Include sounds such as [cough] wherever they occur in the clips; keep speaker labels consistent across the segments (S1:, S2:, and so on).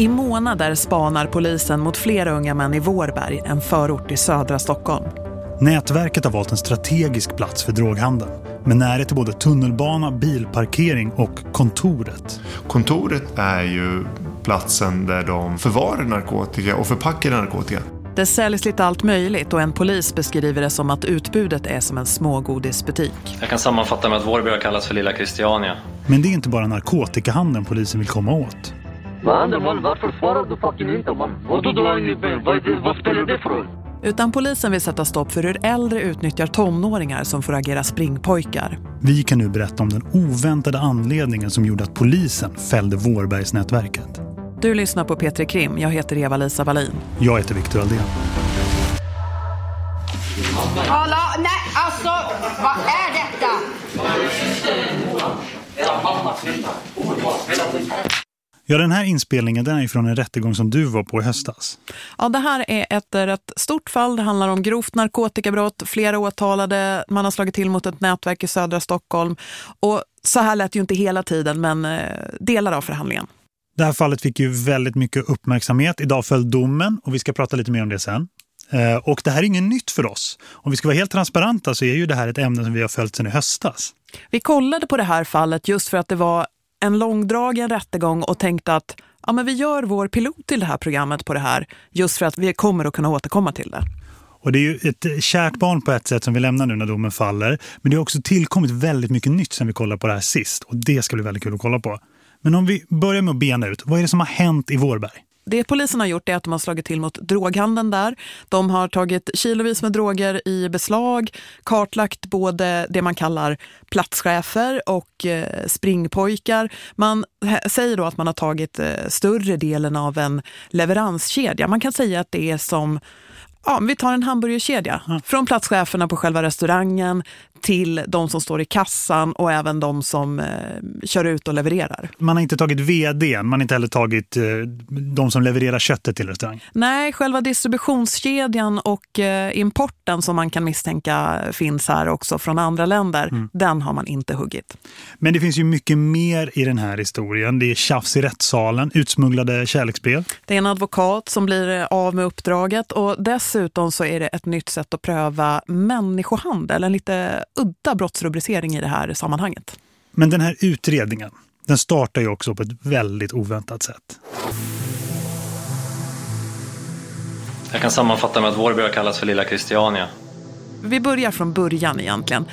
S1: I månader spanar polisen mot flera unga män i Vårberg, en förort i södra Stockholm.
S2: Nätverket har valt en strategisk plats för droghandeln med närhet till både tunnelbana, bilparkering och kontoret.
S3: Kontoret är ju platsen där de förvarar narkotika och förpackar narkotika.
S1: Det säljs lite allt möjligt och en polis beskriver det som att utbudet är som en smågodisbutik.
S4: Jag kan sammanfatta med att Vårberg har kallats för Lilla Christiania.
S2: Men det är inte bara narkotikahandeln polisen vill komma åt.
S5: Man, varför svarar du fucking inte man? Vad du drar in vad, vad spelar det för?
S1: Utan polisen vill sätta stopp för hur äldre utnyttjar tonåringar som får agera springpojkar.
S2: Vi kan nu berätta om den oväntade anledningen som gjorde att polisen fällde Vårbergsnätverket.
S1: Du lyssnar på Petri Krim. Jag heter Eva-Lisa Wallin.
S2: Jag heter Viktor Aldén.
S6: Hallå, nej alltså, vad är detta?
S2: Ja, den här inspelningen den är från en rättegång som du var på i höstas.
S1: Ja, det här är ett rätt stort fall. Det handlar om grovt narkotikabrott, flera åtalade. Man har slagit till mot ett nätverk i södra Stockholm. Och så här lät ju inte hela tiden, men eh, delar av förhandlingen.
S2: Det här fallet fick ju väldigt mycket uppmärksamhet. Idag föll domen och vi ska prata lite mer om det sen. Eh, och det här är inget nytt för oss. Om vi ska vara helt transparenta så är ju det här ett ämne som vi har följt sedan i höstas.
S1: Vi kollade på det här fallet just för att det var en långdragen rättegång och tänkte att ja, men vi gör vår pilot till det här programmet på det här just för att vi kommer att kunna återkomma till det.
S2: Och det är ju ett kärt barn på ett sätt som vi lämnar nu när domen faller. Men det har också tillkommit väldigt mycket nytt sen vi kollade på det här sist. Och det ska bli väldigt kul att kolla på. Men om vi börjar med att bena ut, vad är det som har hänt i Vårberg?
S1: Det polisen har gjort är att de har slagit till mot droghandeln där. De har tagit kilovis med droger i beslag, kartlagt både det man kallar platschefer och eh, springpojkar. Man säger då att man har tagit eh, större delen av en leveranskedja. Man kan säga att det är som Ja, vi tar en hamburgerkedja. Mm. Från platscheferna på själva restaurangen till de som står i kassan och även de som eh, kör ut och levererar.
S2: Man har inte tagit vd, man har inte heller tagit eh, de som levererar köttet till restaurang.
S1: Nej, själva distributionskedjan och eh, importen som man kan misstänka finns här också från andra länder, mm. den har man inte huggit.
S2: Men det finns ju mycket mer i den här historien. Det är tjafs i rättssalen, utsmugglade kärleksbrev.
S1: Det är en advokat som blir av med uppdraget och dessutom så är det ett nytt sätt att pröva människohandel, en lite udda brottsrubricering i det här sammanhanget.
S2: Men den här utredningen, den startar ju också på ett väldigt oväntat sätt.
S4: Jag kan sammanfatta med att Vårberg har kallats för Lilla Christiania.
S1: Vi börjar från början egentligen.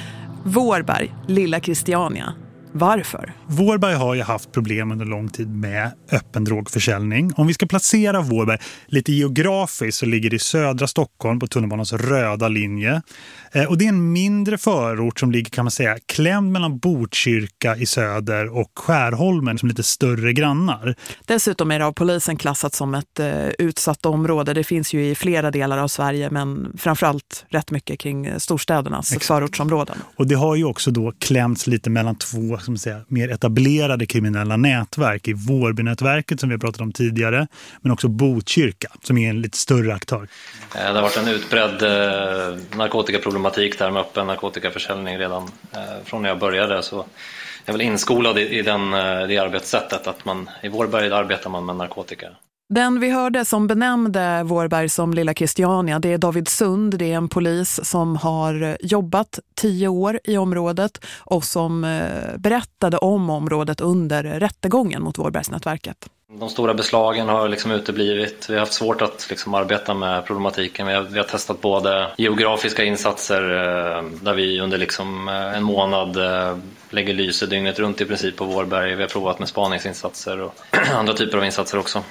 S1: Vårberg, Lilla Christiania. Varför?
S2: Vårberg har ju haft problem under lång tid med öppen drogförsäljning. Om vi ska placera Vårberg lite geografiskt så ligger det i södra Stockholm på tunnelbanans röda linje. Eh, och det är en mindre förort som ligger kan man säga klämd mellan Botkyrka i söder och Skärholmen som lite större grannar.
S1: Dessutom är det av polisen klassat som ett eh, utsatt område. Det finns ju i flera delar av Sverige men framförallt rätt mycket kring storstädernas Exakt. förortsområden.
S2: Och det har ju också då klämts lite mellan två ska man säga, mer etablerade kriminella nätverk i Vårbynätverket som vi har pratat om tidigare men också Botkyrka som är en lite större aktör.
S4: Eh, det har varit en utbredd eh, narkotikaproblematik där med öppen narkotikaförsäljning redan eh, från när jag började så jag är väl inskolad i, i den, eh, det arbetssättet att man i Vårberg arbetar man med narkotika.
S1: Den vi hörde som benämnde Vårberg som Lilla Christiania, det är David Sund. Det är en polis som har jobbat tio år i området och som eh, berättade om området under rättegången mot Vårbergsnätverket.
S4: De stora beslagen har liksom uteblivit. Vi har haft svårt att liksom arbeta med problematiken. Vi har, vi har, testat både geografiska insatser eh, där vi under liksom eh, en månad lägger lyse dygnet runt i princip på Vårberg. Vi har provat med spaningsinsatser och [clears throat] andra typer av insatser också.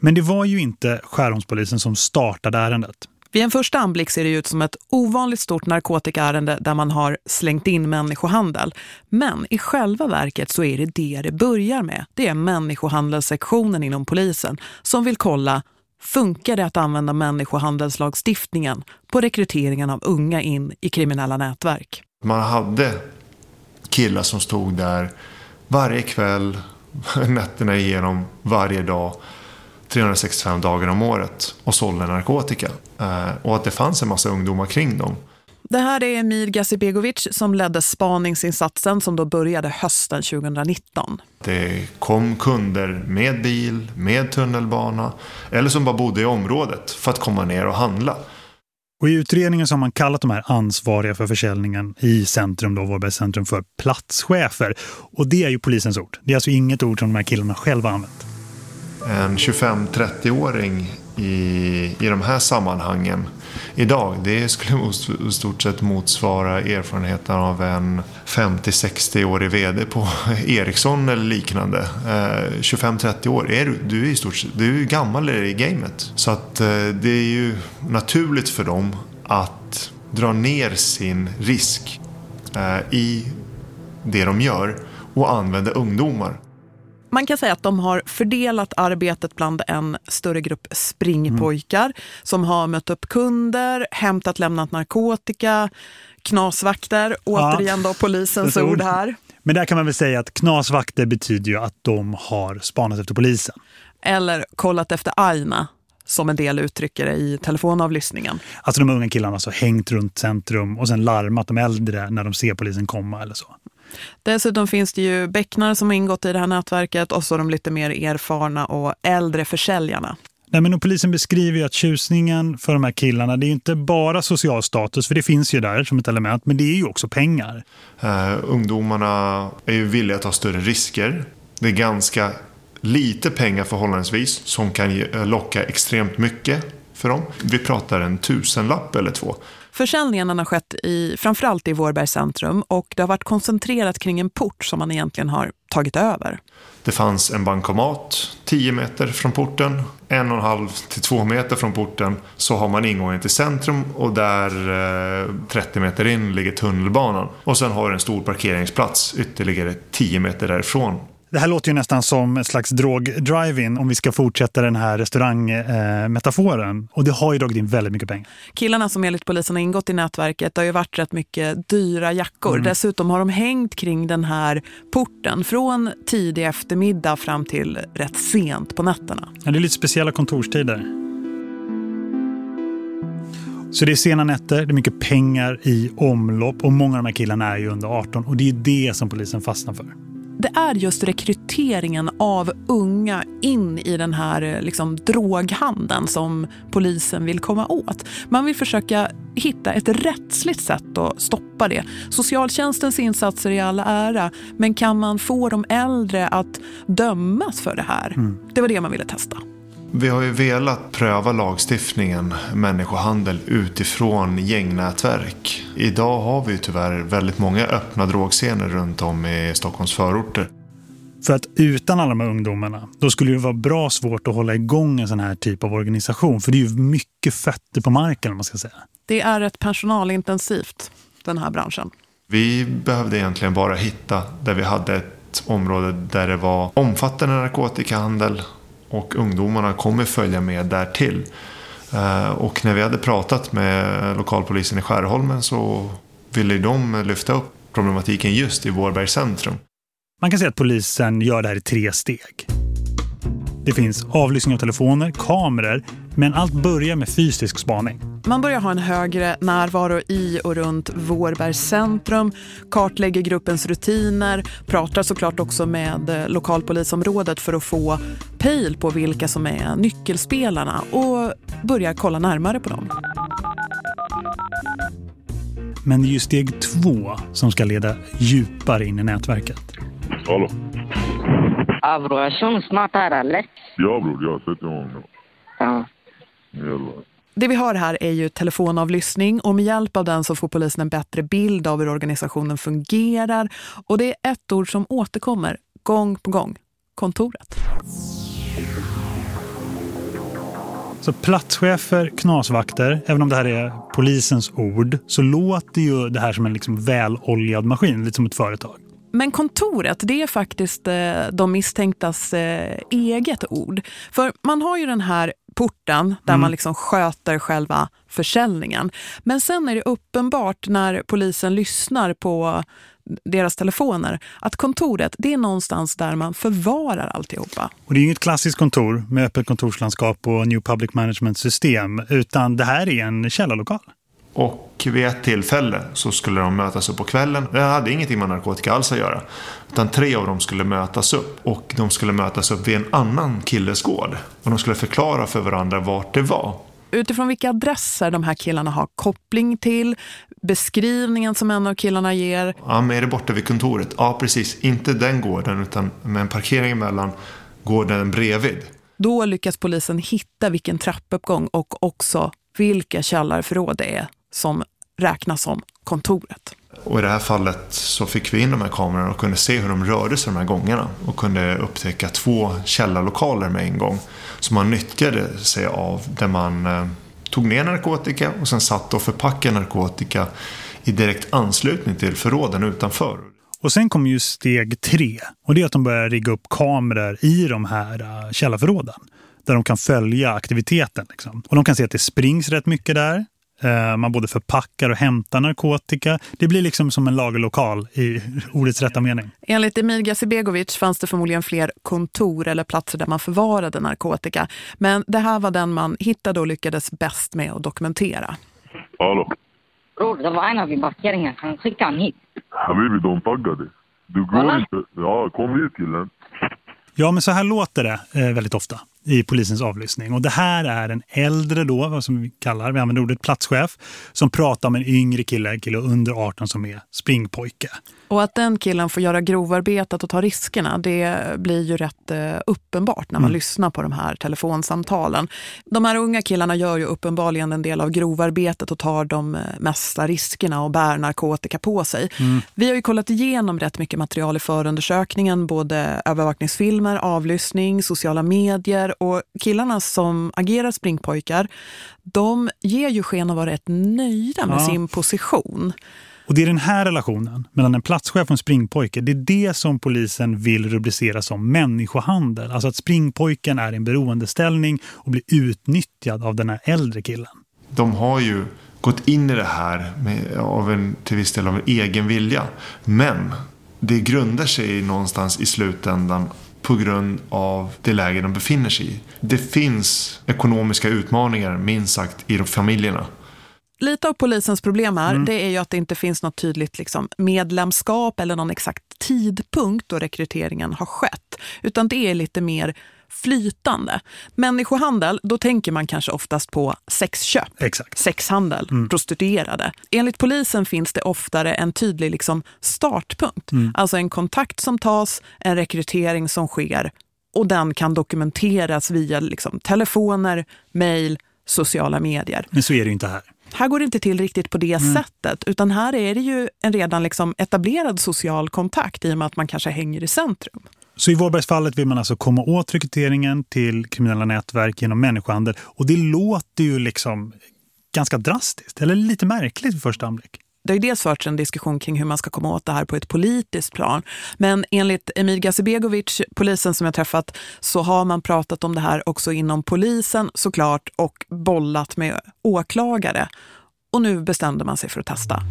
S2: Men det var ju inte Skärholmspolisen som startade ärendet.
S1: Vid en första anblick ser det ut som ett ovanligt stort narkotikaärende där man har slängt in människohandel. Men i själva verket så är det det det börjar med. Det är människohandelssektionen inom polisen som vill kolla Funkar det att använda människohandelslagstiftningen på rekryteringen av unga in i kriminella nätverk?
S3: Man hade killar som stod där varje kväll, [laughs] nätterna igenom, varje dag 365 dagar om året och sålde narkotika. Eh, och att det fanns en massa ungdomar kring dem.
S1: Det här är Emir Gazibegovic som ledde spaningsinsatsen som då började hösten 2019.
S3: Det kom kunder med bil, med tunnelbana eller som bara bodde i området för att komma ner och handla.
S2: Och i utredningen så har man kallat de här ansvariga för försäljningen i centrum, då Vårbergs centrum, för platschefer. Och det är ju polisens ord. Det är alltså inget ord som de här killarna själva använt.
S3: En 25-30-åring i, i de här sammanhangen idag, det skulle i stort sett motsvara erfarenheten av en 50-60-årig vd på [laughs] Ericsson eller liknande. Eh, 25-30 år, är du, du är i stort sett, du är gammal i gamet. Så att eh, det är ju naturligt för dem att dra ner sin risk eh, i det de gör och använda ungdomar.
S1: Man kan säga att de har fördelat arbetet bland en större grupp springpojkar mm. som har mött upp kunder, hämtat lämnat narkotika, knasvakter, ja, återigen då polisens ord här.
S2: Men där kan man väl säga att knasvakter betyder ju att de har spanat efter polisen.
S1: Eller kollat efter Aina som en del uttrycker det i telefonavlyssningen.
S2: Alltså de unga killarna har alltså hängt runt centrum och sen larmat de äldre när de ser polisen komma eller så.
S1: Dessutom finns det ju bäcknar som har ingått i det här nätverket och så de lite mer erfarna och äldre försäljarna.
S2: Nej, men polisen beskriver ju att tjusningen för de här killarna det är ju inte bara social status, för det finns ju där som ett element, men det är ju också pengar.
S3: Uh, ungdomarna är ju villiga att ta större risker. Det är ganska lite pengar förhållandevis som kan eh, locka extremt mycket för dem. Vi pratar en tusenlapp eller två.
S1: Försäljningen har skett i, framförallt i Vårbergs centrum och det har varit koncentrerat kring en port som man egentligen har tagit över.
S3: Det fanns en bankomat 10 meter från porten, en och en halv till två meter från porten så har man ingången till centrum och där eh, 30 meter in ligger tunnelbanan. Och sen har du en stor parkeringsplats ytterligare 10 meter därifrån
S2: det här låter ju nästan som ett slags drog-drive-in om vi ska fortsätta den här restaurangmetaforen. Och det har ju dragit in väldigt mycket pengar.
S1: Killarna som enligt polisen har ingått i nätverket har ju varit rätt mycket dyra jackor. Mm. Dessutom har de hängt kring den här porten från tidig eftermiddag fram till rätt sent på nätterna.
S2: Ja, det är lite speciella kontorstider. Så det är sena nätter, det är mycket pengar i omlopp och många av de här killarna är ju under 18 och det är det som polisen fastnar för
S1: det är just rekryteringen av unga in i den här liksom, droghandeln som polisen vill komma åt. Man vill försöka hitta ett rättsligt sätt att stoppa det. Socialtjänstens insatser är alla ära, men kan man få de äldre att dömas för det här? Mm. Det var det man ville testa.
S3: Vi har ju velat pröva lagstiftningen människohandel utifrån gängnätverk. Idag har vi tyvärr väldigt många öppna drogscener runt om i Stockholms förorter.
S2: För att utan alla de här ungdomarna, då skulle det vara bra svårt att hålla igång en sån här typ av organisation. För det är ju mycket fötter på marken om man ska säga.
S1: Det är ett personalintensivt, den här branschen.
S3: Vi behövde egentligen bara hitta där vi hade ett område där det var omfattande narkotikahandel och ungdomarna kommer följa med därtill. Eh, och när vi hade pratat med lokalpolisen i Skärholmen så ville de lyfta upp problematiken just i Vårbergs centrum.
S2: Man kan säga att polisen gör det här i tre steg. Det finns avlyssning av telefoner, kameror, men allt börjar med fysisk spaning.
S1: Man börjar ha en högre närvaro i och runt Vårbergs centrum, kartlägger gruppens rutiner, pratar såklart också med eh, lokalpolisområdet för att få pejl på vilka som är nyckelspelarna och börjar kolla närmare på dem.
S2: Men det är ju steg två som ska leda djupare in i nätverket.
S7: Hallå?
S6: Ja bror, jag snart här eller?
S7: Ja bror, jag sätter igång nu.
S6: Ja.
S1: Det vi har här är ju telefonavlyssning och med hjälp av den så får polisen en bättre bild av hur organisationen fungerar. Och det är ett ord som återkommer gång på gång. Kontoret.
S2: Så platschefer, knasvakter, även om det här är polisens ord, så låter ju det här som en liksom väloljad maskin, lite som ett företag.
S1: Men kontoret, det är faktiskt eh, de misstänktas eh, eget ord. För man har ju den här porten där mm. man liksom sköter själva försäljningen. Men sen är det uppenbart när polisen lyssnar på deras telefoner att kontoret det är någonstans där man förvarar alltihopa.
S2: Och det är ju inget klassiskt kontor med öppet kontorslandskap och New Public Management system utan det här är en källarlokal.
S3: Och vid ett tillfälle så skulle de mötas upp på kvällen. Det hade ingenting med narkotika alls att göra. Utan tre av dem skulle mötas upp. Och de skulle mötas upp vid en annan killes gård. Och de skulle förklara för varandra vart det var.
S1: Utifrån vilka adresser de här killarna har koppling till, beskrivningen som en av killarna ger.
S3: Ja, men är det borta vid kontoret? Ja, precis. Inte den gården utan med en parkering emellan gården bredvid.
S1: Då lyckas polisen hitta vilken trappuppgång och också vilka källarförråd det är som räknas som kontoret.
S3: Och i det här fallet så fick vi in de här kamerorna och kunde se hur de rörde sig de här gångerna. Och kunde upptäcka två källarlokaler med en gång. Som man nyttjade sig av där man eh, tog ner narkotika och sen satt och förpackade narkotika i direkt anslutning till förråden utanför.
S2: Och sen kommer ju steg tre. Och det är att de börjar rigga upp kameror i de här uh, källarförråden. Där de kan följa aktiviteten. Liksom. Och de kan se att det springs rätt mycket där. Uh, man både förpackar och hämtar narkotika. Det blir liksom som en lagerlokal i ordets rätta mening.
S1: Enligt Emil Gazibegovic fanns det förmodligen fler kontor eller platser där man förvarade narkotika. Men det här var den man hittade och lyckades bäst med att dokumentera.
S7: Hallå?
S6: Bror, det var en av vid parkeringen. Han skickade han hit.
S7: Habibi, de taggade. Du går inte... Ja, kom hit killen.
S2: Ja, men så här låter det eh, väldigt ofta i polisens avlyssning. Och det här är en äldre då, vad som vi kallar, vi använder ordet platschef, som pratar om en yngre kille, en kille under 18 som är springpojke.
S1: Och att den killen får göra grovarbetet och ta riskerna, det blir ju rätt eh, uppenbart när man lyssnar på de här telefonsamtalen. De här unga killarna gör ju uppenbarligen en del av grovarbetet och tar de eh, mesta riskerna och bär narkotika på sig. Vi har ju kollat igenom rätt mycket material i förundersökningen, både övervakningsfilmer, avlyssning, sociala medier och killarna som agerar springpojkar, de ger ju sken av att vara rätt nöjda med
S2: Ja.
S1: sin position.
S2: Och det är den här relationen mellan en platschef och en springpojke, det är det som polisen vill rubricera som människohandel. Alltså att springpojken är i en beroendeställning och blir utnyttjad av den här äldre killen.
S3: De har ju gått in i det här med, av en, till viss del av en egen vilja. Men det grundar sig någonstans i slutändan på grund av det läge de befinner sig i. Det finns ekonomiska utmaningar, minst sagt, i de familjerna.
S1: Lite av polisens problem här,
S2: Mm.
S1: det är ju att det inte finns något tydligt liksom, medlemskap eller någon exakt tidpunkt då rekryteringen har skett. Utan det är lite mer flytande. Människohandel, då tänker man kanske oftast på sexköp.
S2: Exakt.
S1: Sexhandel, prostituerade. Enligt polisen finns det oftare en tydlig liksom, startpunkt. Alltså en kontakt som tas, en rekrytering som sker och den kan dokumenteras via liksom, telefoner, mejl, sociala medier.
S2: Men så är det inte här.
S1: Här går det inte till riktigt på det sättet, utan här är det ju en redan liksom etablerad social kontakt i och med att man kanske hänger i centrum.
S2: Så i Vårbergsfallet vill man alltså komma åt rekryteringen till kriminella nätverk genom människohandel. Och det låter ju liksom ganska drastiskt, eller lite märkligt vid första anblick.
S1: Det har ju dels förts en diskussion kring hur man ska komma åt det här på ett politiskt plan. Men enligt Emil Gazibegovic, polisen som jag träffat, så har man pratat om det här också inom polisen såklart och bollat med åklagare. Och nu bestämde man sig för att testa.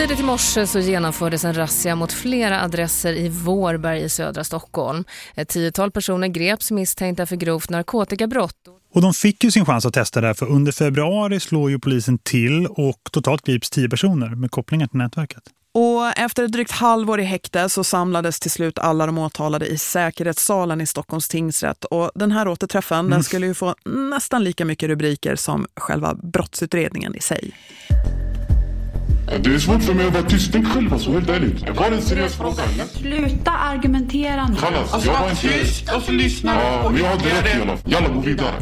S8: Tidigt i morse så genomfördes en razzia mot flera adresser i Vårberg i södra Stockholm. Ett tiotal personer greps misstänkta för grovt narkotikabrott.
S2: Och de fick ju sin chans att testa det här för under februari slår ju polisen till och totalt grips 10 personer med kopplingar till nätverket.
S1: Och efter ett drygt halvår i häkte så samlades till slut alla de åtalade i säkerhetssalen i Stockholms tingsrätt. Och den här återträffen den skulle ju få nästan lika mycket rubriker som själva brottsutredningen i sig.
S7: Det är svårt för mig att vara tyst. Tänk själv alltså, helt ärligt. Jag har en seriös fråga.
S9: Sluta argumentera nu.
S7: Kallas, jag var inte...
S5: Tyst och så lyssnar
S7: Ja, men jag hade rätt i alla fall. Jalla, gå vidare.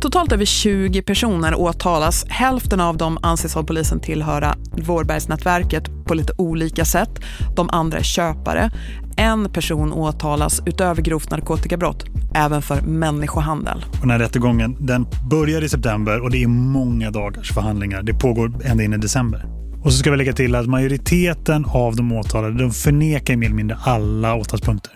S1: Totalt över 20 personer åtalas. Hälften av dem anses av polisen tillhöra Vårbergsnätverket på lite olika sätt. De andra är köpare. En person åtalas utöver grovt narkotikabrott även för människohandel.
S2: Och den här rättegången den börjar i september och det är många dagars förhandlingar. Det pågår ända in i december. Och så ska vi lägga till att majoriteten av de åtalade de förnekar mer eller mindre alla åtalspunkter.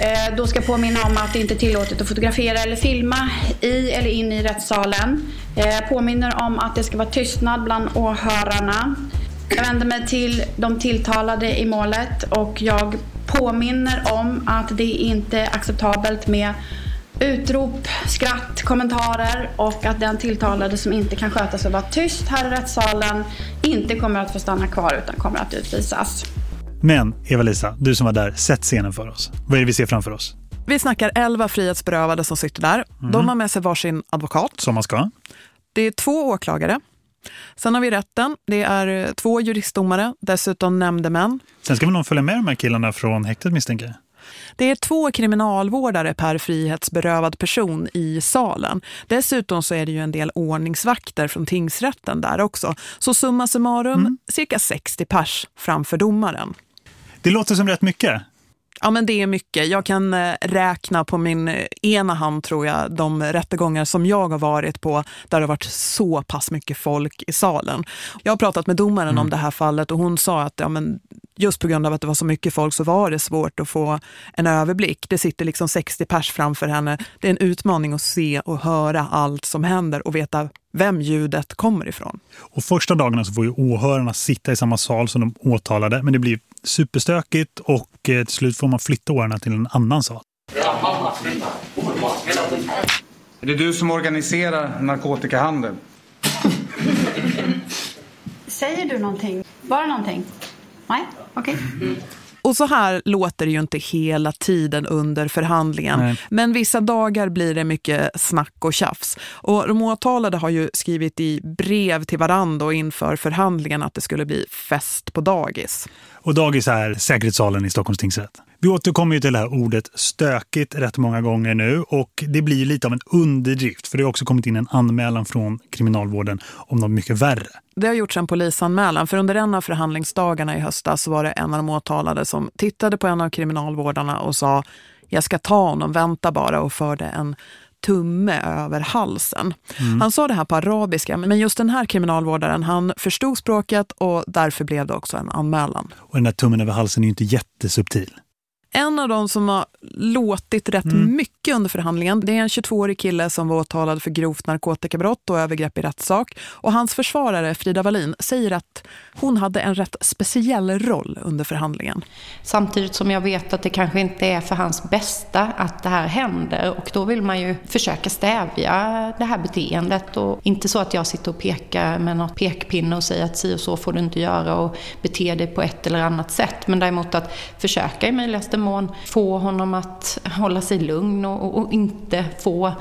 S9: Eh, Då ska jag påminna om att det inte är tillåtet att fotografera eller filma i eller in i rättssalen. Eh, Påminner om att det ska vara tystnad bland åhörarna. Jag vänder mig till de tilltalade i målet och jag påminner om att det inte är acceptabelt med utrop, skratt, kommentarer och att den tilltalade som inte kan sköta sig och vara tyst här i rättssalen inte kommer att få stanna kvar utan kommer att utvisas.
S2: Men Eva-Lisa, du som var där, sätt scenen för oss. Vad är det vi ser framför oss?
S1: Vi snackar elva frihetsberövade som sitter där.
S2: Mm.
S1: De har med sig varsin advokat.
S2: Som man ska.
S1: Det är två åklagare. Sen har vi rätten. Det är två juristdomare, dessutom nämndemän.
S2: Sen ska väl någon följa med de här killarna från häktet misstänker jag.
S1: Det är två kriminalvårdare per frihetsberövad person i salen. Dessutom så är det ju en del ordningsvakter från tingsrätten där också. Så summa summarum, mm. cirka 60 pers framför domaren.
S2: Det låter som rätt mycket.
S1: Ja men det är mycket. Jag kan eh, räkna på min eh, ena hand tror jag de rättegångar som jag har varit på där det har varit så pass mycket folk i salen. Jag har pratat med domaren mm. om det här fallet och hon sa att ja, men just på grund av att det var så mycket folk så var det svårt att få en överblick. Det sitter liksom 60 pers framför henne. Det är en utmaning att se och höra allt som händer och veta vem ljudet kommer ifrån.
S2: Och första dagarna så får ju åhörarna sitta i samma sal som de åtalade men det blir superstökigt och eh, till slut får man flytta åhörarna till en annan sal.
S10: Är det du som organiserar narkotikahandel?
S9: Säger du någonting? Det någonting? Nej, okej. Okay.
S1: Och så här låter det ju inte hela tiden under förhandlingen. Nej. Men vissa dagar blir det mycket snack och tjafs. Och de åtalade har ju skrivit i brev till varandra och inför förhandlingen att det skulle bli fest på dagis.
S2: Och dagis är säkerhetssalen i Stockholms tingsrätt. Vi återkommer ju till det här ordet stökigt rätt många gånger nu och det blir lite av en underdrift för det har också kommit in en anmälan från kriminalvården om något mycket värre.
S1: Det har gjorts en polisanmälan för under en av förhandlingsdagarna i höstas så var det en av de åtalade som tittade på en av kriminalvårdarna och sa jag ska ta honom, vänta bara och förde en tumme över halsen. Mm. Han sa det här på arabiska men just den här kriminalvårdaren han förstod språket och därför blev det också en anmälan.
S2: Och den här tummen över halsen är ju inte jättesubtil.
S1: En av de som har låtit rätt mm. mycket under förhandlingen det är en 22-årig kille som var åtalad för grovt narkotikabrott och övergrepp i rättssak. Och hans försvarare Frida Wallin säger att hon hade en rätt speciell roll under förhandlingen.
S11: Samtidigt som jag vet att det kanske inte är för hans bästa att det här händer och då vill man ju försöka stävja det här beteendet och inte så att jag sitter och pekar med något pekpinne och säger att si och så får du inte göra och bete dig på ett eller annat sätt men däremot att försöka i möjligaste mån få honom att hålla sig lugn och, och inte få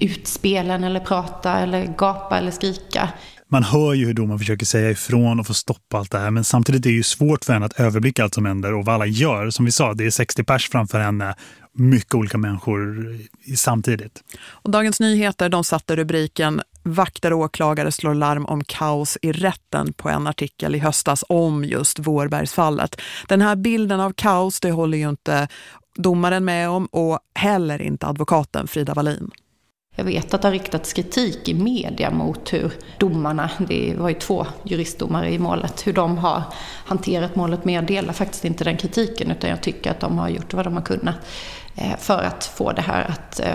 S11: utspelen eller prata eller gapa eller skrika.
S2: Man hör ju hur domaren försöker säga ifrån och få stoppa allt det här. Men samtidigt är det ju svårt för henne att överblicka allt som händer och vad alla gör. Som vi sa, det är 60 pers framför henne. Mycket olika människor samtidigt.
S1: Och Dagens Nyheter de satte rubriken Vakter och åklagare slår larm om kaos i rätten på en artikel i höstas om just Vårbergsfallet. Den här bilden av kaos det håller ju inte domaren med om och heller inte advokaten Frida Wallin.
S11: Jag vet att det har riktats kritik i media mot hur domarna, det var ju två juristdomare i målet, hur de har hanterat målet. Men jag delar faktiskt inte den kritiken utan jag tycker att de har gjort vad de har kunnat eh, för att få det här att eh,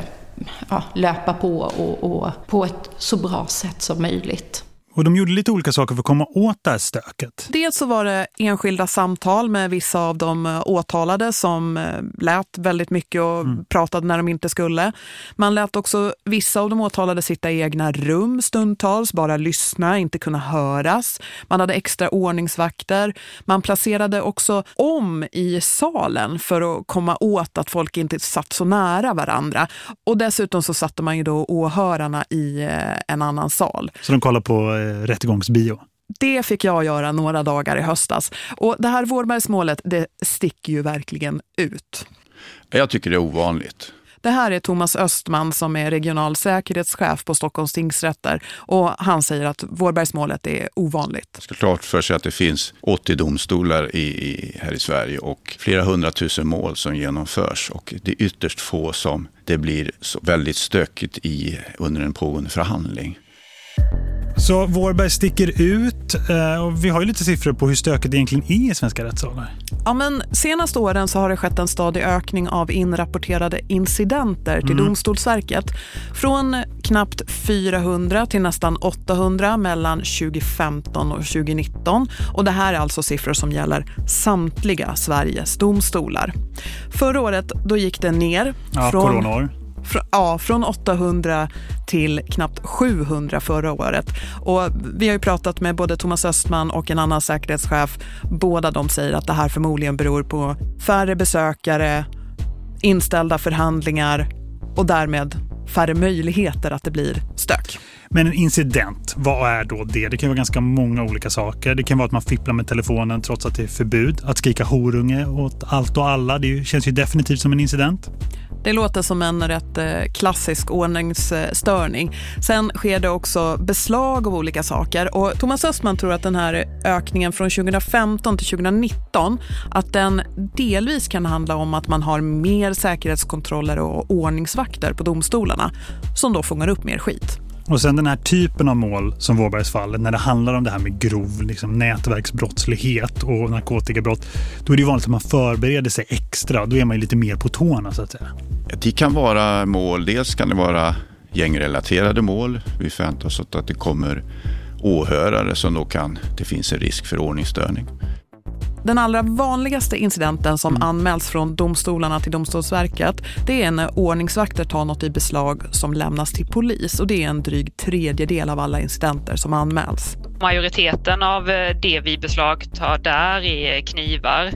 S11: ja, löpa på och, och på ett så bra sätt som möjligt.
S2: Och de gjorde lite olika saker för att komma åt det här stöket.
S1: Dels så var det enskilda samtal med vissa av de eh, åtalade som eh, lät väldigt mycket och mm. pratade när de inte skulle. Man lät också vissa av de åtalade sitta i egna rum stundtals, bara lyssna, inte kunna höras. Man hade extra ordningsvakter. Man placerade också om i salen för att komma åt att folk inte satt så nära varandra. Och dessutom så satte man ju då åhörarna i eh, en annan sal.
S2: Så de kollar på rättegångsbio.
S1: Det fick jag göra några dagar i höstas. Och det här Vårbergsmålet, det sticker ju verkligen ut.
S12: Jag tycker det är ovanligt.
S1: Det här är Thomas Östman som är regional säkerhetschef på Stockholms tingsrätter och han säger att Vårbergsmålet är ovanligt.
S12: Det ska klart för sig att det finns 80 domstolar i, i, här i Sverige och flera hundratusen mål som genomförs och det är ytterst få som det blir väldigt stökigt i under en pågående förhandling.
S2: Så Vårberg sticker ut eh, och vi har ju lite siffror på hur stökigt det egentligen är i svenska rättssalar.
S1: Ja men senaste åren så har det skett en stadig ökning av inrapporterade incidenter till mm. Domstolsverket. Från knappt 400 till nästan 800 mellan 2015 och 2019. Och det här är alltså siffror som gäller samtliga Sveriges domstolar. Förra året då gick det ner.
S2: Ja, från, coronaår
S1: ja, från 800 till knappt 700 förra året. Och vi har ju pratat med både Thomas Östman och en annan säkerhetschef. Båda de säger att det här förmodligen beror på färre besökare, inställda förhandlingar och därmed färre möjligheter att det blir stök.
S2: Men en incident, vad är då det? Det kan vara ganska många olika saker. Det kan vara att man fipplar med telefonen trots att det är förbud. Att skrika horunge åt allt och alla, det känns ju definitivt som en incident.
S1: Det låter som en rätt eh, klassisk ordningsstörning. Sen sker det också beslag av olika saker. Och Thomas Östman tror att den här ökningen från 2015 till 2019 att den delvis kan handla om att man har mer säkerhetskontroller och ordningsvakter på domstolarna som då fångar upp mer skit.
S2: Och sen den här typen av mål som Vårbergsfallet, när det handlar om det här med grov liksom, nätverksbrottslighet och narkotikabrott, då är det vanligt att man förbereder sig extra. Då är man ju lite mer på tårna så att säga.
S12: Det kan vara mål, dels kan det vara gängrelaterade mål. Vi förväntar oss att det kommer åhörare som då kan, det finns en risk för ordningsstörning.
S1: Den allra vanligaste incidenten som mm. anmäls från domstolarna till Domstolsverket det är när ordningsvakter tar något i beslag som lämnas till polis och det är en dryg tredjedel av alla incidenter som anmäls.
S13: Majoriteten av eh, det vi beslagtar där är knivar.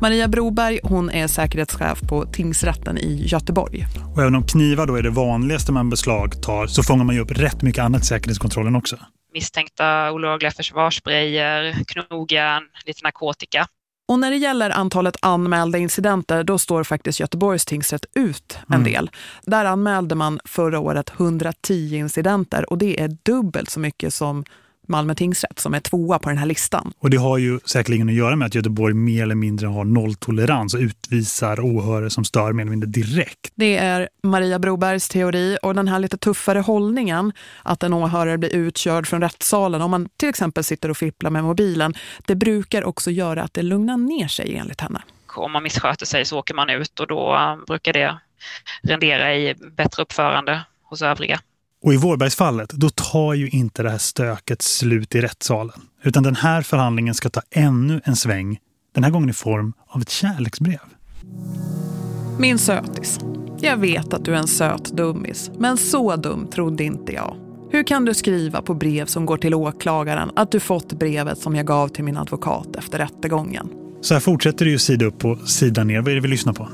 S1: Maria Broberg hon är säkerhetschef på tingsrätten i Göteborg.
S2: Och även om knivar då är det vanligaste man beslagtar så fångar man ju upp rätt mycket annat i säkerhetskontrollen också
S13: misstänkta olagliga försvarssprayer, knogjärn, lite narkotika.
S1: Och när det gäller antalet anmälda incidenter då står faktiskt Göteborgs tingsrätt ut en mm. del. Där anmälde man förra året 110 incidenter och det är dubbelt så mycket som Malmö tingsrätt som är tvåa på den här listan.
S2: Och det har ju säkerligen att göra med att Göteborg mer eller mindre har nolltolerans och utvisar åhörare som stör mer eller mindre direkt.
S1: Det är Maria Brobergs teori och den här lite tuffare hållningen att en åhörare blir utkörd från rättssalen om man till exempel sitter och fipplar med mobilen. Det brukar också göra att det lugnar ner sig enligt henne.
S13: Om man missköter sig så åker man ut och då brukar det rendera i bättre uppförande hos övriga.
S2: Och i Vårbergsfallet, då tar ju inte det här stöket slut i rättssalen. Utan den här förhandlingen ska ta ännu en sväng. Den här gången i form av ett kärleksbrev.
S1: Min sötis. Jag vet att du är en söt dummis. Men så dum trodde inte jag. Hur kan du skriva på brev som går till åklagaren att du fått brevet som jag gav till min advokat efter rättegången?
S2: Så här fortsätter det ju sida upp och sida ner. Vad är det vi lyssnar på?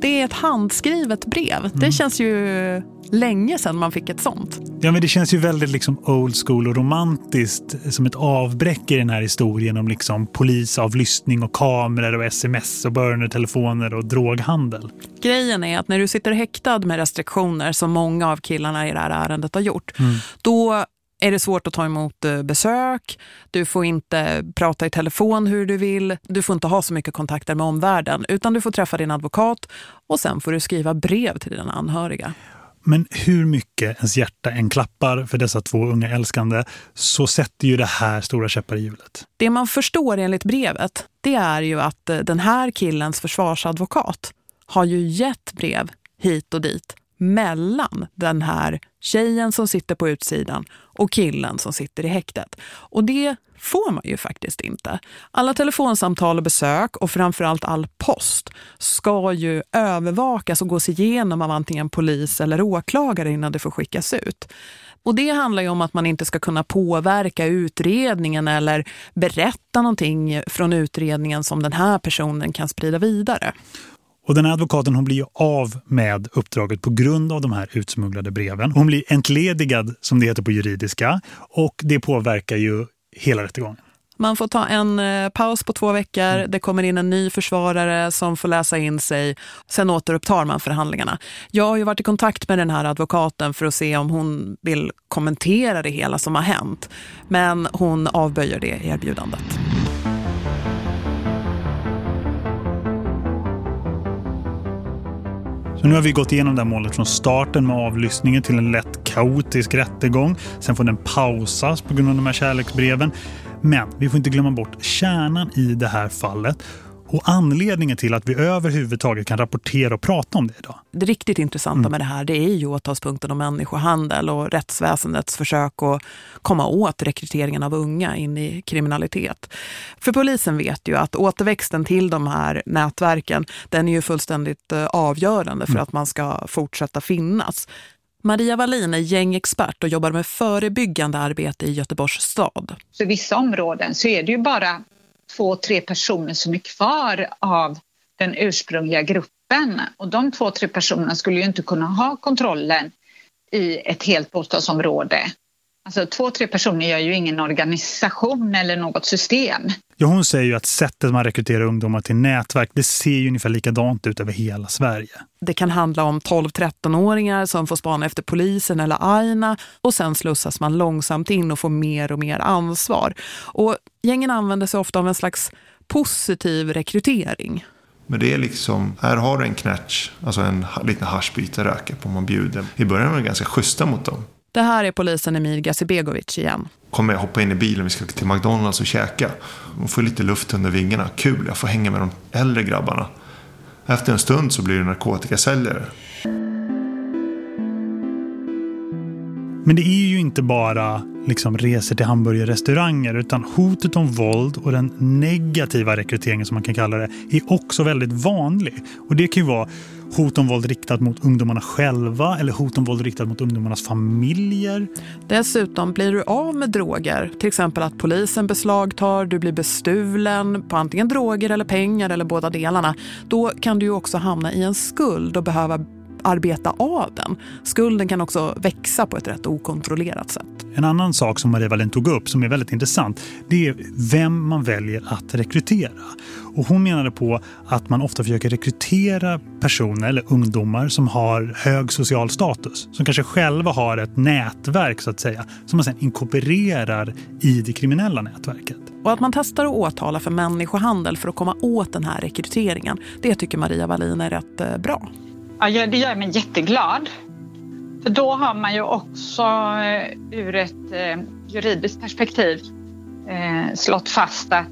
S1: Det är ett handskrivet brev. Mm. Det känns ju länge sedan man fick ett sånt.
S2: Ja, men det känns ju väldigt liksom old school och romantiskt som ett avbräck i den här historien om liksom polisavlyssning och kameror och sms och burnertelefoner och droghandel.
S1: Grejen är att när du sitter häktad med restriktioner som många av killarna i det här ärendet har gjort, mm. då är det svårt att ta emot eh, besök. Du får inte prata i telefon hur du vill. Du får inte ha så mycket kontakter med omvärlden utan du får träffa din advokat och sen får du skriva brev till dina anhöriga.
S2: Men hur mycket ens hjärta än klappar för dessa två unga älskande så sätter ju det här stora käppar i hjulet.
S1: Det man förstår enligt brevet det är ju att eh, den här killens försvarsadvokat har ju gett brev hit och dit mellan den här tjejen som sitter på utsidan och killen som sitter i häktet. Och det får man ju faktiskt inte. Alla telefonsamtal och besök och framförallt all post ska ju övervakas och gås igenom av antingen polis eller åklagare innan det får skickas ut. Och det handlar ju om att man inte ska kunna påverka utredningen eller berätta någonting från utredningen som den här personen kan sprida vidare.
S2: Och den här advokaten hon blir av med uppdraget på grund av de här utsmugglade breven. Hon blir entledigad som det heter på juridiska och det påverkar ju hela rättegången.
S1: Man får ta en eh, paus på två veckor. Mm. Det kommer in en ny försvarare som får läsa in sig. Sen återupptar man förhandlingarna. Jag har ju varit i kontakt med den här advokaten för att se om hon vill kommentera det hela som har hänt. Men hon avböjer det erbjudandet.
S2: Så nu har vi gått igenom det här målet från starten med avlyssningen till en lätt kaotisk rättegång. Sen får den pausas på grund av de här kärleksbreven. Men vi får inte glömma bort kärnan i det här fallet och anledningen till att vi överhuvudtaget kan rapportera och prata om det idag.
S1: Det riktigt intressanta mm. med det här det är ju åtalspunkten om människohandel och rättsväsendets försök att komma åt rekryteringen av unga in i kriminalitet. För polisen vet ju att återväxten till de här nätverken den är ju fullständigt eh, avgörande för mm. att man ska fortsätta finnas. Maria Wallin är gängexpert och jobbar med förebyggande arbete i Göteborgs stad.
S14: Så I vissa områden så är det ju bara två, tre personer som är kvar av den ursprungliga gruppen. Och de två, tre personerna skulle ju inte kunna ha kontrollen i ett helt bostadsområde. Alltså två, tre personer gör ju ingen organisation eller något system.
S2: Ja, hon säger ju att sättet man rekryterar ungdomar till nätverk, det ser ju ungefär likadant ut över hela Sverige.
S1: Det kan handla om 12-13-åringar som får spana efter polisen eller Aina och sen slussas man långsamt in och får mer och mer ansvar. Och gängen använder sig ofta av en slags positiv rekrytering.
S3: Men det är liksom, här har du en knatch, alltså en liten haschbit att röka på man bjuder. I början var det ganska schyssta mot dem.
S1: Det här är polisen Emir Gazibegovic igen.
S3: Kommer jag hoppa in i bilen, vi ska till McDonalds och käka. Och få lite luft under vingarna. Kul, jag får hänga med de äldre grabbarna. Efter en stund så blir det narkotikasäljare.
S2: Men det är ju inte bara liksom resor till hamburgerrestauranger utan hotet om våld och den negativa rekryteringen som man kan kalla det är också väldigt vanlig. Och det kan ju vara hot om våld riktat mot ungdomarna själva eller hot om våld riktat mot ungdomarnas familjer.
S1: Dessutom blir du av med droger, till exempel att polisen beslagtar, du blir bestulen på antingen droger eller pengar eller båda delarna. Då kan du ju också hamna i en skuld och behöva arbeta av den. Skulden kan också växa på ett rätt okontrollerat sätt.
S2: En annan sak som Maria Wallin tog upp som är väldigt intressant det är vem man väljer att rekrytera. Och hon menade på att man ofta försöker rekrytera personer eller ungdomar som har hög social status. Som kanske själva har ett nätverk så att säga som man sedan inkorporerar i det kriminella nätverket.
S1: Och att man testar att åtala för människohandel för att komma åt den här rekryteringen, det tycker Maria Wallin är rätt eh, bra.
S14: Ja, det gör mig jätteglad. För då har man ju också eh, ur ett eh, juridiskt perspektiv eh, slått fast att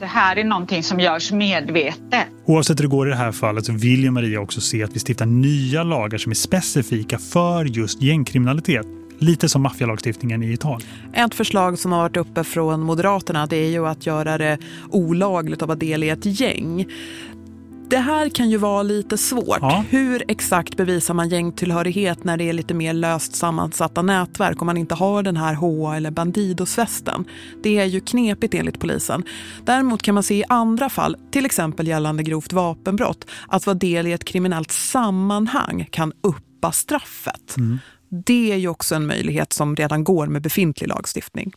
S14: det här är någonting som görs medvetet.
S2: Oavsett hur det går i det här fallet så vill ju Maria också se att vi stiftar nya lagar som är specifika för just gängkriminalitet. Lite som maffialagstiftningen i Italien.
S1: Ett förslag som har varit uppe från Moderaterna det är ju att göra det olagligt att vara del i ett gäng. Det här kan ju vara lite svårt. Ja. Hur exakt bevisar man gängtillhörighet när det är lite mer löst sammansatta nätverk om man inte har den här HA eller Bandidosvästen? Det är ju knepigt enligt polisen. Däremot kan man se i andra fall, till exempel gällande grovt vapenbrott, att vara del i ett kriminellt sammanhang kan uppa straffet. Mm. Det är ju också en möjlighet som redan går med befintlig lagstiftning.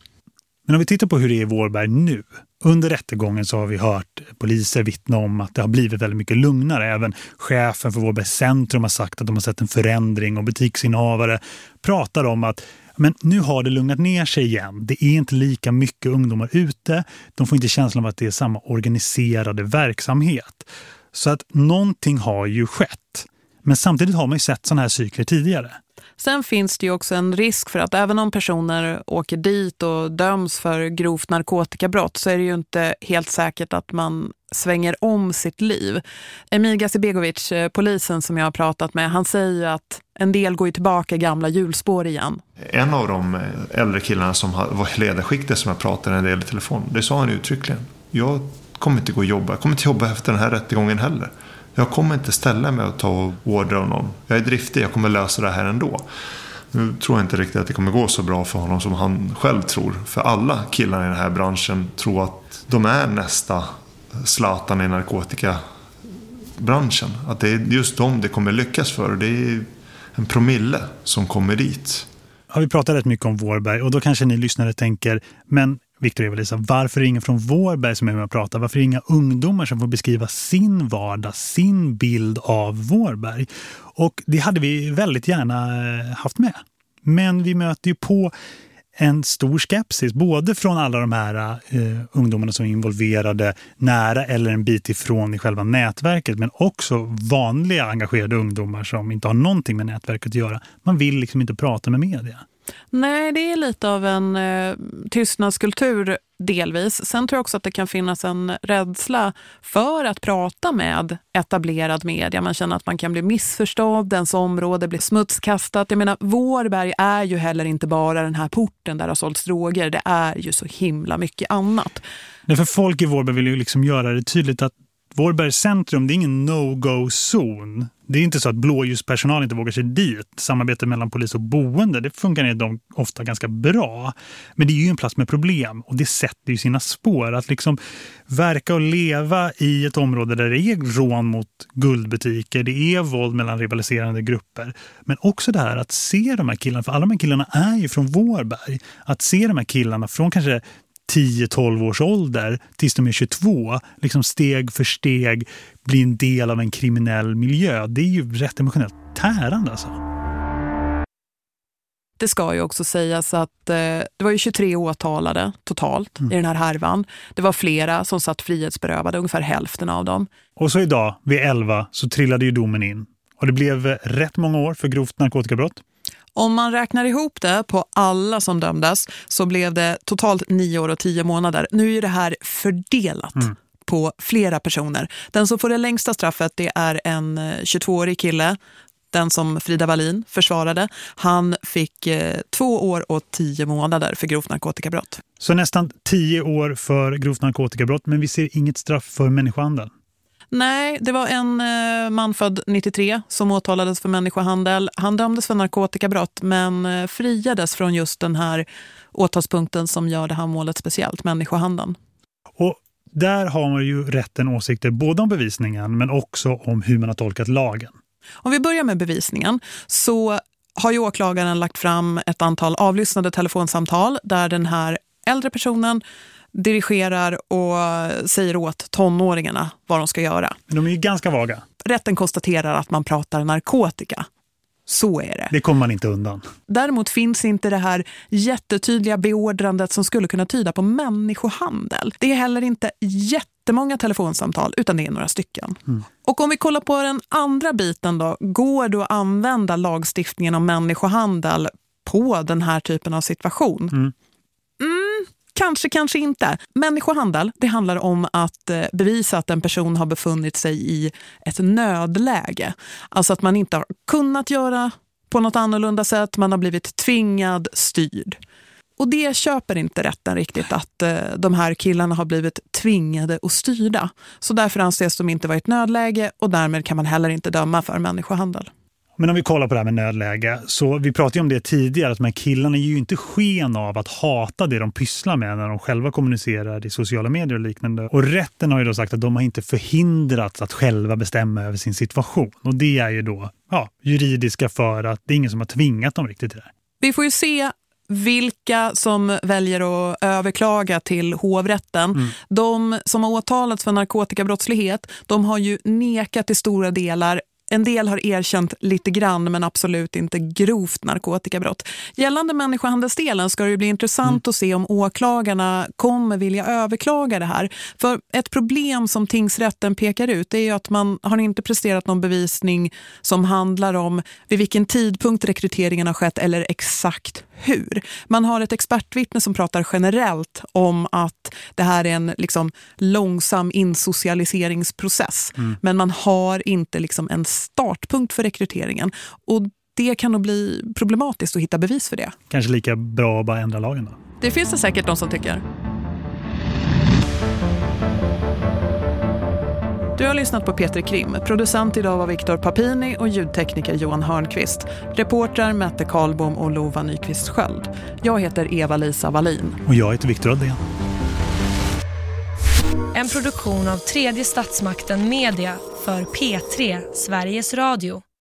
S2: Men om vi tittar på hur det är i Vårberg nu. Under rättegången så har vi hört poliser vittna om att det har blivit väldigt mycket lugnare. Även chefen för Vårbergs centrum har sagt att de har sett en förändring och butiksinnehavare pratar om att men nu har det lugnat ner sig igen. Det är inte lika mycket ungdomar ute. De får inte känslan av att det är samma organiserade verksamhet. Så att någonting har ju skett. Men samtidigt har man ju sett sådana här cykler tidigare.
S1: Sen finns det ju också en risk för att även om personer åker dit och döms för grovt narkotikabrott så är det ju inte helt säkert att man svänger om sitt liv. Emil Gazibegovic, eh, polisen som jag har pratat med, han säger att en del går tillbaka i gamla hjulspår igen.
S3: En av de eh, äldre killarna som var i ledarskiktet som jag pratade en del i telefon, det sa han uttryckligen. Jag kommer inte gå och jobba, jag kommer inte jobba efter den här rättegången heller. Jag kommer inte ställa mig och ta order av någon. Jag är driftig, jag kommer lösa det här ändå. Nu tror jag inte riktigt att det kommer gå så bra för honom som han själv tror. För alla killar i den här branschen tror att de är nästa Zlatan i narkotikabranschen. Att det är just dem det kommer lyckas för. Det är en promille som kommer dit.
S2: Ja, vi pratar rätt mycket om Vårberg och då kanske ni lyssnare tänker, men Viktor Eva-Lisa, varför är det ingen från Vårberg som är med och pratar? Varför är det inga ungdomar som får beskriva sin vardag, sin bild av Vårberg? Och det hade vi väldigt gärna eh, haft med. Men vi möter ju på en stor skepsis, både från alla de här eh, ungdomarna som är involverade nära eller en bit ifrån i själva nätverket, men också vanliga engagerade ungdomar som inte har någonting med nätverket att göra. Man vill liksom inte prata med media.
S1: Nej, det är lite av en eh, tystnadskultur delvis. Sen tror jag också att det kan finnas en rädsla för att prata med etablerad media. Man känner att man kan bli missförstådd, ens område blir smutskastat. Jag menar, Vårberg är ju heller inte bara den här porten där det har sålts droger. Det är ju så himla mycket annat.
S2: Nej, för folk i Vårberg vill ju liksom göra det tydligt att Vårbergs centrum, det är ingen no-go-zon. Det är inte så att blåljuspersonal inte vågar sig dit. Samarbete mellan polis och boende, det funkar de ofta ganska bra. Men det är ju en plats med problem och det sätter ju sina spår. Att liksom verka och leva i ett område där det är rån mot guldbutiker, det är våld mellan rivaliserande grupper. Men också det här att se de här killarna, för alla de här killarna är ju från Vårberg. Att se de här killarna från kanske 10-12 års ålder tills de är 22, liksom steg för steg blir en del av en kriminell miljö. Det är ju rätt emotionellt tärande alltså.
S1: Det ska ju också sägas att eh, det var ju 23 åtalade totalt mm. i den här härvan. Det var flera som satt frihetsberövade, ungefär hälften av dem.
S2: Och så idag, vid 11, så trillade ju domen in. Och det blev rätt många år för grovt narkotikabrott.
S1: Om man räknar ihop det på alla som dömdes så blev det totalt nio år och tio månader. Nu är det här fördelat. Mm på flera personer. Den som får det längsta straffet det är en 22-årig eh, kille, den som Frida Wallin försvarade. Han fick eh, två år och tio månader för grovt narkotikabrott.
S2: Så nästan tio år för grovt narkotikabrott men vi ser inget straff för människohandel?
S1: Nej, det var en eh, man född 93 som åtalades för människohandel. Han dömdes för narkotikabrott men eh, friades från just den här åtalspunkten som gör det här målet speciellt, människohandeln.
S2: Och där har man ju rätten åsikter både om bevisningen men också om hur man har tolkat lagen.
S1: Om vi börjar med bevisningen så har ju åklagaren lagt fram ett antal avlyssnade telefonsamtal där den här äldre personen dirigerar och säger åt tonåringarna vad de ska göra.
S2: Men de är ju ganska vaga.
S1: Rätten konstaterar att man pratar narkotika. Så är det.
S2: Det kommer man inte undan.
S1: Däremot finns inte det här jättetydliga beordrandet som skulle kunna tyda på människohandel. Det är heller inte jättemånga telefonsamtal utan det är några stycken. Mm. Och om vi kollar på den andra biten då, går det att använda lagstiftningen om människohandel på den här typen av situation? Mm. Kanske, kanske inte. Människohandel, det handlar om att eh, bevisa att en person har befunnit sig i ett nödläge. Alltså att man inte har kunnat göra på något annorlunda sätt, man har blivit tvingad, styrd. Och det köper inte rätten riktigt att eh, de här killarna har blivit tvingade och styrda. Så därför anses de inte vara i ett nödläge och därmed kan man heller inte döma för människohandel.
S2: Men om vi kollar på det här med nödläge, så vi pratade ju om det tidigare, att de här killarna ger ju inte sken av att hata det de pysslar med när de själva kommunicerar i sociala medier och liknande. Och rätten har ju då sagt att de har inte förhindrats att själva bestämma över sin situation. Och det är ju då ja, juridiska för att det är ingen som har tvingat dem riktigt till det.
S1: Vi får ju se vilka som väljer att överklaga till hovrätten. Mm. De som har åtalats för narkotikabrottslighet, de har ju nekat i stora delar en del har erkänt lite grann men absolut inte grovt narkotikabrott. Gällande människohandelsdelen ska det bli intressant mm. att se om åklagarna kommer vilja överklaga det här. För ett problem som tingsrätten pekar ut är att man har inte presterat någon bevisning som handlar om vid vilken tidpunkt rekryteringen har skett eller exakt hur. Man har ett expertvittne som pratar generellt om att det här är en liksom långsam insocialiseringsprocess. Mm. Men man har inte liksom en startpunkt för rekryteringen. Och det kan nog bli problematiskt att hitta bevis för det.
S2: Kanske lika bra att bara ändra lagen då?
S1: Det finns det säkert de som tycker. Du har lyssnat på Peter Krim. Producent idag var Viktor Papini och ljudtekniker Johan Hörnqvist. Reporter Mette Karlbom och Lova Nyqvist Sköld. Jag heter Eva-Lisa Wallin.
S2: Och jag heter Viktor Aldén.
S15: En produktion av tredje statsmakten Media för P3 Sveriges Radio.